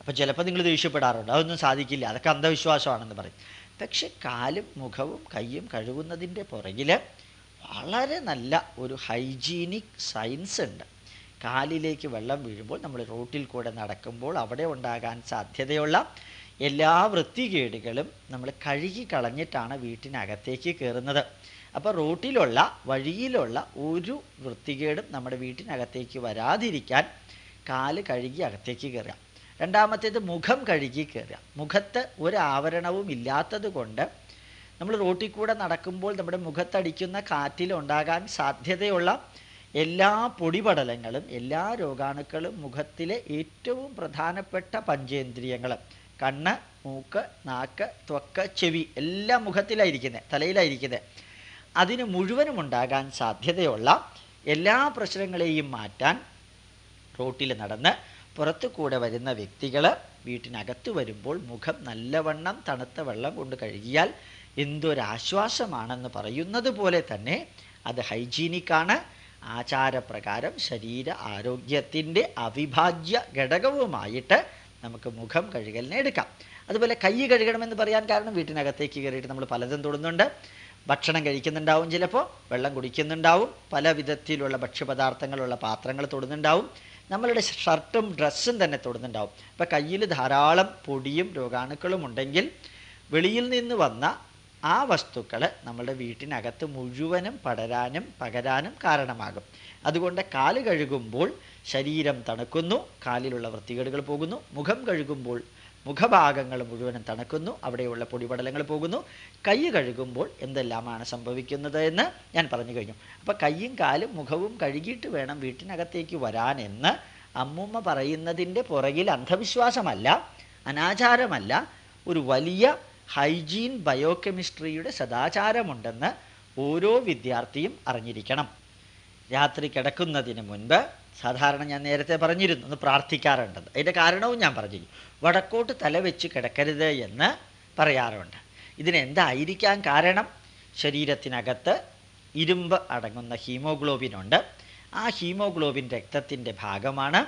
അപ്പോൾ ചിലപ്പോൾ നിങ്ങൾ ദേഷ്യപ്പെടാറുണ്ട്. അതൊന്നും സാധിക്കില്ല. അതൊക്കെ അന്ധവിശ്വാസമാണെന്ന് പറയും. പക്ഷെ കാലും മുഖവും കയ്യും കഴുകുന്നതിന്റെ പുറകിൽ വളരെ നല്ല ഒരു ഹൈജീനിക് സയൻസ് ഉണ്ട്. കാലിലേക്ക് വെള്ളം വീഴുമ്പോൾ നമ്മൾ റോട്ടിൽ കൂടെ നടക്കുമ്പോൾ അവിടെ ഉണ്ടാകാൻ സാധ്യതയുള്ള എല്ലാ വൃത്തികേടുകളും നമ്മൾ കഴുകി കളഞ്ഞിട്ടാണ് വീട്ടിനകത്തേക്ക് കയറുന്നത് അപ്പോൾ റോട്ടിലുള്ള വഴിയിലുള്ള ഒരു വൃത്തികേടും നമ്മുടെ വീട്ടിനകത്തേക്ക് വരാതിരിക്കാൻ കാൽ കഴുകി അകത്തേക്ക് കയറുക രണ്ടാമത്തേത് മുഖം കഴുകി കയറുക. മുഖത്ത് ഒരു ആവരണവും ഇല്ലാത്തത് കൊണ്ട് നമ്മൾ റോട്ടിൽ കൂടെ നടക്കുമ്പോൾ നമ്മുടെ മുഖത്തടിക്കുന്ന കാറ്റിൽ ഉണ്ടാകാൻ സാധ്യതയുള്ള എല്ലാ പൊടിപടലങ്ങളും എല്ലാ രോഗാണുക്കളും മുഖത്തിലെ ഏറ്റവും പ്രധാനപ്പെട്ട പഞ്ചേന്ദ്രിയങ്ങൾ കണ്ണ് മൂക്ക് നാക്ക് ത്വക്ക് ചെവി എല്ലാം മുഖത്തിലായിരിക്കുന്നത് തലയിലായിരിക്കുന്നത് അതിന് മുഴുവനും ഉണ്ടാകാൻ സാധ്യതയുള്ള എല്ലാ പ്രശ്നങ്ങളെയും മാറ്റാൻ റോട്ടിൽ നടന്ന് പുറത്തു കൂടെ വരുന്ന വ്യക്തികൾ വീട്ടിനകത്ത് വരുമ്പോൾ മുഖം നല്ലവണ്ണം തണുത്ത വെള്ളം കൊണ്ട് കഴുകിയാൽ എന്തൊരാശ്വാസമാണെന്ന് പറയുന്നത് പോലെ തന്നെ അത് ഹൈജീനിക്കാണ്. ആചാരപ്രകാരം ശരീര ആരോഗ്യത്തിന്റെ അവിഭാജ്യ ഘടകവുമായിട്ട് നമുക്ക് മുഖം കഴുകലിനെ എടുക്കാം. അതുപോലെ കൈ കഴുകണമെന്ന് പറയാൻ കാരണം വീട്ടിനകത്തേക്ക് കയറിയിട്ട് നമ്മൾ പലതും തൊടുന്നുണ്ട്. ഭക്ഷണം കഴിക്കുന്നുണ്ടാവും ചിലപ്പോൾ വെള്ളം കുടിക്കുന്നുണ്ടാവും പല വിധത്തിലുള്ള ഭക്ഷ്യപദാർത്ഥങ്ങളുള്ള പാത്രങ്ങൾ തൊടുന്നുണ്ടാവും. നമ്മളുടെ ഷർട്ടും ഡ്രസ്സും തന്നെ തൊടുന്നുണ്ടാവും. അപ്പോൾ കയ്യിൽ ധാരാളം പൊടിയും രോഗാണുക്കളും ഉണ്ടെങ്കിൽ വെളിയിൽ നിന്ന് വന്ന ആ വസ്തുക്കൾ നമ്മുടെ വീട്ടിനകത്ത് മുഴുവനും പടരാനും പകരാനും കാരണമാകും. അതുകൊണ്ട് കാൽ കഴുകുമ്പോൾ ശരീരം തണുക്കുന്നു കാലിലുള്ള വൃത്തികേടുകൾ പോകുന്നു മുഖം കഴുകുമ്പോൾ മുഖഭാഗങ്ങൾ മുഴുവനും തണുക്കുന്നു. അവിടെയുള്ള പൊടിപടലങ്ങൾ പോകുന്നു. കൈ കഴുകുമ്പോൾ എന്തെല്ലാമാണ് സംഭവിക്കുന്നത് എന്ന് ഞാൻ പറഞ്ഞു കഴിഞ്ഞു. അപ്പോൾ കൈയും കാലും മുഖവും കഴുകിയിട്ട് വേണം വീട്ടിനകത്തേക്ക് വരാനെന്ന് അമ്മൂമ്മ പറയുന്നതിന്റെ പുറകിൽ അന്ധവിശ്വാസമല്ല അനാചാരമല്ല ഒരു വലിയ ഹൈജീൻ ബയോകെമിസ്ട്രിയുടെ സദാചാരമുണ്ടെന്ന് ഓരോ വിദ്യാർത്ഥിയും അറിഞ്ഞിരിക്കണം. രാത്രി കിടക്കുന്നതിന് മുൻപ് സാധാരണ ഞാൻ നേരത്തെ പറഞ്ഞിരുന്നു ഒന്ന് പ്രാർത്ഥിക്കാറുണ്ടത് അതിന്റെ കാരണവും ഞാൻ പറഞ്ഞു വടക്കോട്ട് തല വെച്ച് കിടക്കരുത് എന്ന് പറയാറുണ്ട്. ഇതിനെന്തായിരിക്കാൻ കാരണം? ശരീരത്തിനകത്ത് ഇരുമ്പ് അടങ്ങുന്ന ഹീമോഗ്ലോബിൻ ഉണ്ട്. ആ ഹീമോഗ്ലോബിൻ രക്തത്തിന്റെ ഭാഗമാണ്.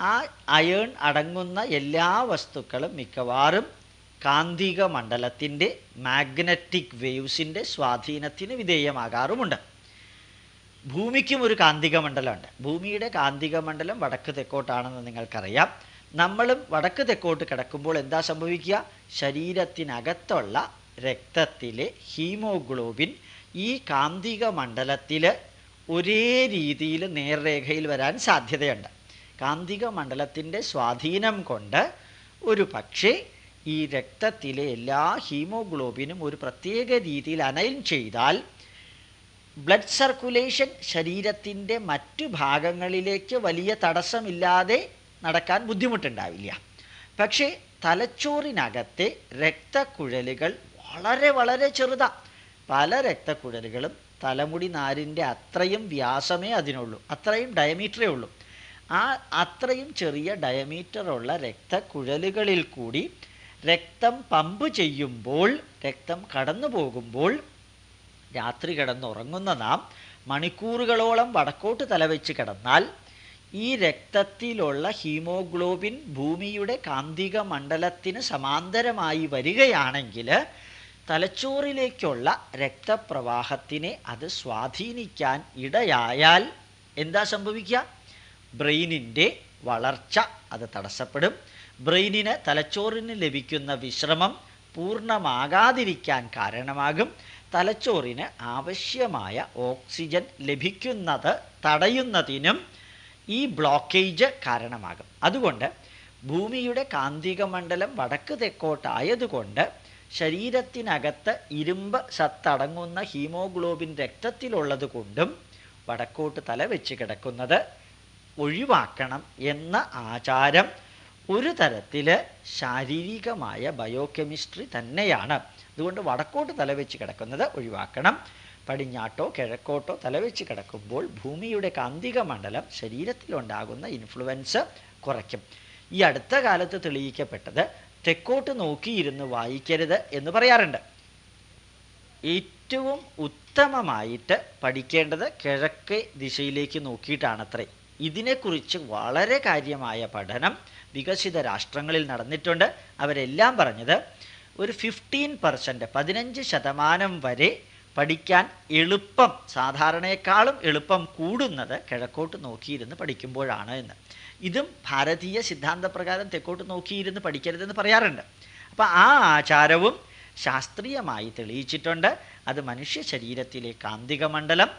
ആ അയേൺ അടങ്ങുന്ന എല്ലാ വസ്തുക്കളും മിക്കവാറും കാന്തിക മണ്ഡലത്തിന്റെ മാഗ്നറ്റിക് വേവ്സിന്റെ സ്വാധീനത്തിന് വിധേയമാകാറുമുണ്ട്. ഭൂമിക്കും ഒരു കാന്തിക മണ്ഡലമുണ്ട് ഭൂമിയുടെ കാന്തിക മണ്ഡലം വടക്ക് തെക്കോട്ടാണെന്ന് നിങ്ങൾക്കറിയാം. നമ്മളും വടക്ക് തെക്കോട്ട് കിടക്കുമ്പോൾ എന്താ സംഭവിക്കുക? ശരീരത്തിനകത്തുള്ള രക്തത്തിലെ ഹീമോഗ്ലോബിൻ ഈ കാന്തിക മണ്ഡലത്തിൽ ഒരേ രീതിയിൽ നേർരേഖയിൽ വരാൻ സാധ്യതയുണ്ട്. കാന്തിക മണ്ഡലത്തിന്റെ സ്വാധീനം കൊണ്ട് ഒരു പക്ഷേ ഈ രക്തത്തിലെ എല്ലാ ഹീമോഗ്ലോബിനും ഒരു പ്രത്യേക രീതിയിൽ അനൈൻ ചെയ്താൽ ബ്ലഡ് സർക്കുലേഷൻ ശരീരത്തിന്റെ മറ്റു ഭാഗങ്ങളിലേക്ക് വലിയ തടസ്സമില്ലാതെ നടക്കാൻ ബുദ്ധിമുട്ടുണ്ടാവില്ല. പക്ഷേ തലച്ചോറിനകത്തെ രക്തക്കുഴലുകൾ വളരെ വളരെ ചെറുതാണ് പല രക്തക്കുഴലുകളും തലമുടി നാരിന്റെ അത്രയും വ്യാസമേ അതിനുള്ളൂ. അത്രയും ഡയമീറ്ററേ ഉള്ളൂ. ആ അത്രയും ചെറിയ ഡയമീറ്ററുള്ള രക്തക്കുഴലുകളിൽ കൂടി രക്തം പമ്പ് ചെയ്യുമ്പോൾ രക്തം കടന്നു പോകുമ്പോൾ രാത്രി കിടന്നുറങ്ങുന്ന നാം മണിക്കൂറുകളോളം വടക്കോട്ട് തലവെച്ച് കിടന്നാൽ ഈ രക്തത്തിലുള്ള ഹീമോഗ്ലോബിൻ ഭൂമിയുടെ കാന്തിക മണ്ഡലത്തിന് സമാന്തരമായി വരികയാണെങ്കിൽ തലച്ചോറിലേക്കുള്ള രക്തപ്രവാഹത്തിനെ അത് സ്വാധീനിക്കാൻ ഇടയായാൽ എന്താ സംഭവിക്കുക? ബ്രെയിനിന്റെ വളർച്ച അത് തടസ്സപ്പെടും. ബ്രെയിനിന് തലച്ചോറിന് ലഭിക്കുന്ന വിശ്രമം പൂർണമാകാതിരിക്കാൻ കാരണമാകും. തലച്ചോറിന് ആവശ്യമായ ഓക്സിജൻ ലഭിക്കുന്നത് തടയുന്നതിനും ഈ ബ്ലോക്കേജ് കാരണമാകും. അതുകൊണ്ട് ഭൂമിയുടെ കാന്തിക മണ്ഡലം വടക്ക് തെക്കോട്ടായതുകൊണ്ട് ശരീരത്തിനകത്ത് ഇരുമ്പ് സത്തടങ്ങുന്ന ഹീമോഗ്ലോബിൻ രക്തത്തിലുള്ളത് കൊണ്ടും വടക്കോട്ട് തല വെച്ച് കിടക്കുന്നത് ഒഴിവാക്കണം എന്ന ആചാരം ഒരു തരത്തിൽ ശാരീരികമായ ബയോകെമിസ്ട്രി തന്നെയാണ്. അതുകൊണ്ട് വടക്കോട്ട് തലവെച്ച് കിടക്കുന്നത് ഒഴിവാക്കണം. പടിഞ്ഞാട്ടോ കിഴക്കോട്ടോ തലവെച്ച് കിടക്കുമ്പോൾ ഭൂമിയുടെ കാന്തിക മണ്ഡലം ശരീരത്തിലുണ്ടാകുന്ന ഇൻഫ്ലുവൻസ് കുറയ്ക്കും. ഈ അടുത്ത കാലത്ത് തെളിയിക്കപ്പെട്ടത് തെക്കോട്ട് നോക്കിയിരുന്ന് വായിക്കരുത് എന്ന് പറയാറുണ്ട്. ഏറ്റവും ഉത്തമമായിട്ട് പഠിക്കേണ്ടത് കിഴക്ക് ദിശയിലേക്ക് നോക്കിയിട്ടാണത്രേ. ഇതിനെക്കുറിച്ച് വളരെ കാര്യമായ പഠനം വികസിത രാഷ്ട്രങ്ങളിൽ നടന്നിട്ടുണ്ട്. അവരെല്ലാം പറഞ്ഞത് ഒരു ഫിഫ്റ്റീൻ പെർസെന്റ് പതിനഞ്ച് ശതമാനം വരെ പഠിക്കാൻ എളുപ്പം സാധാരണയെക്കാളും എളുപ്പം കൂടുന്നത് കിഴക്കോട്ട് നോക്കിയിരുന്ന് പഠിക്കുമ്പോഴാണ് എന്ന്. ഇതും ഭാരതീയ സിദ്ധാന്തപ്രകാരം തെക്കോട്ട് നോക്കിയിരുന്ന് പഠിക്കരുതെന്ന് പറയാറുണ്ട്. അപ്പം ആ ആചാരവും ശാസ്ത്രീയമായി തെളിയിച്ചിട്ടുണ്ട്. അത് മനുഷ്യ ശരീരത്തിലെ കാന്തിക മണ്ഡലം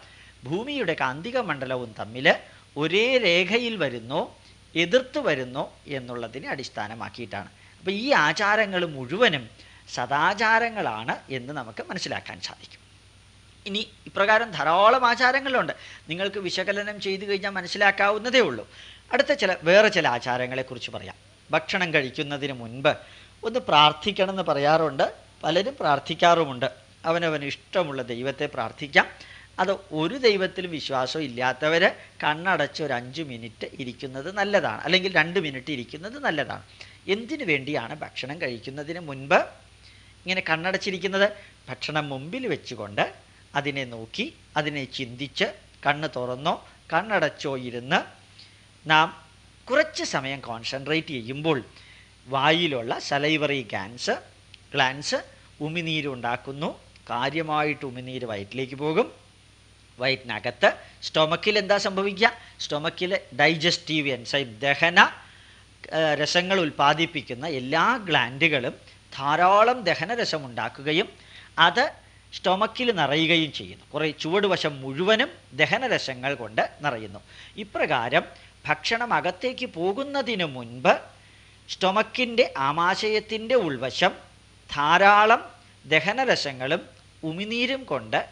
ഭൂമിയുടെ കാന്തിക മണ്ഡലവും തമ്മിൽ ഒരേ രേഖയിൽ വരുന്നോ എതിർത്ത് വരുന്നോ എന്നുള്ളതിനെ അടിസ്ഥാനമാക്കിയിട്ടാണ്. അപ്പോൾ ഈ ആചാരങ്ങൾ മുഴുവനും സദാചാരങ്ങളാണ് എന്ന് നമുക്ക് മനസ്സിലാക്കാൻ സാധിക്കും. ഇനി ഇപ്രകാരം ധാരാളം ആചാരങ്ങളുണ്ട്. നിങ്ങൾക്ക് വിശകലനം ചെയ്തു കഴിഞ്ഞാൽ മനസ്സിലാക്കാവുന്നതേ ഉള്ളൂ. അടുത്ത ചില വേറെ ചില ആചാരങ്ങളെക്കുറിച്ച് പറയാം. ഭക്ഷണം കഴിക്കുന്നതിന് മുൻപ് ഒന്ന് പ്രാർത്ഥിക്കണം എന്ന് പറയാറുണ്ട്. പലരും പ്രാർത്ഥിക്കാറുമുണ്ട്. അവനവന് ഇഷ്ടമുള്ള ദൈവത്തെ പ്രാർത്ഥിക്കാം. അത് ഒരു ദൈവത്തിലും വിശ്വാസം ഇല്ലാത്തവർ കണ്ണടച്ച് ഒരു അഞ്ച് മിനിറ്റ് ഇരിക്കുന്നത് നല്ലതാണ്. അല്ലെങ്കിൽ രണ്ട് മിനിറ്റ് ഇരിക്കുന്നത് നല്ലതാണ്. എന്തിനു വേണ്ടിയാണ് ഭക്ഷണം കഴിക്കുന്നതിന് മുൻപ് ഇങ്ങനെ കണ്ണടച്ചിരിക്കുന്നത്. ഭക്ഷണം മുമ്പിൽ വെച്ചുകൊണ്ട് അതിനെ നോക്കി അതിനെ ചിന്തിച്ച് കണ്ണ് തുറന്നോ കണ്ണടച്ചോ ഇരുന്ന് നാം കുറച്ച് സമയം കോൺസെൻട്രേറ്റ് ചെയ്യുമ്പോൾ വായിലുള്ള സലൈവറി ഗാൻസ് ഗ്ലാൻസ് ഉമിനീരുണ്ടാക്കുന്നു കാര്യമായിട്ട് ഉമിനീര് വയറ്റിലേക്ക് പോകും. വയറ്റിനകത്ത് സ്റ്റൊമക്കിൽ എന്താ സംഭവിക്കുക? സ്റ്റൊമക്കിൽ ഡൈജസ്റ്റീവ് എൻസൈം ദഹന രസങ്ങൾ ഉൽപ്പാദിപ്പിക്കുന്ന എല്ലാ ഗ്ലാൻഡുകളും ധാരാളം ദഹനരസം ഉണ്ടാക്കുകയും അത് സ്റ്റൊമക്കിൽ നിറയുകയും ചെയ്യുന്നു. കുറേ ചുവടുവശം മുഴുവനും ദഹനരസങ്ങൾ കൊണ്ട് നിറയുന്നു. ഇപ്രകാരം ഭക്ഷണം അകത്തേക്ക് പോകുന്നതിന് മുൻപ് സ്റ്റൊമക്കിന്റെ ആമാശയത്തിന്റെ ഉൾവശം ധാരാളം ദഹനരസങ്ങളും ഉമിനീരും കൊണ്ട്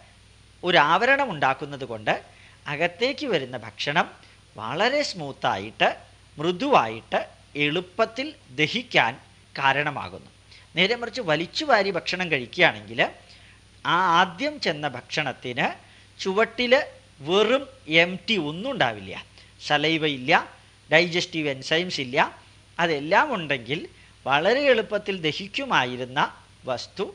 ഒരു ആവരണം ഉണ്ടാക്കുന്നത് കൊണ്ട് അകത്തേക്ക് വരുന്ന ഭക്ഷണം വളരെ സ്മൂത്തായിട്ട് മൃദുവായിട്ട് എളുപ്പത്തിൽ ദഹിക്കാൻ കാരണമാകുന്നു. നേരെ മറിച്ച് വലിച്ചു വാരി ഭക്ഷണം കഴിക്കുകയാണെങ്കിൽ ആ ആദ്യം ചെന്ന ഭക്ഷണത്തിന് ചുവട്ടിൽ വെറും എം ടി ഒന്നും ഉണ്ടാവില്ല. സലൈവ ഇല്ല ഡൈജസ്റ്റീവ് എൻസൈംസ് ഇല്ല. അതെല്ലാം ഉണ്ടെങ്കിൽ വളരെ എളുപ്പത്തിൽ ദഹിക്കുമായിരുന്ന വസ്തു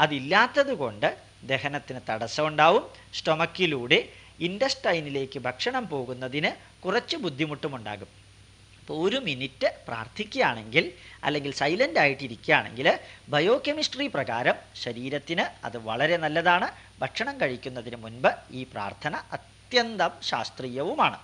അതില്ലാത്തത് കൊണ്ട് ദഹനത്തിന് തടസ്സമുണ്ടാവും സ്റ്റൊമക്കിലൂടെ ഇൻഡസ്റ്റൈനിലേക്ക് ഭക്ഷണം പോകുന്നതിന് കുറച്ച് ബുദ്ധിമുട്ടുമുണ്ടാകും അപ്പോൾ ഒരു മിനിറ്റ് പ്രാർത്ഥിക്കുകയാണെങ്കിൽ അല്ലെങ്കിൽ സൈലന്റ് ആയിട്ടിരിക്കുകയാണെങ്കിൽ ബയോകെമിസ്ട്രി പ്രകാരം ശരീരത്തിന് അത് വളരെ നല്ലതാണ്. ഭക്ഷണം കഴിക്കുന്നതിന് മുൻപ് ഈ പ്രാർത്ഥന അത്യന്തം ശാസ്ത്രീയവുമാണ്.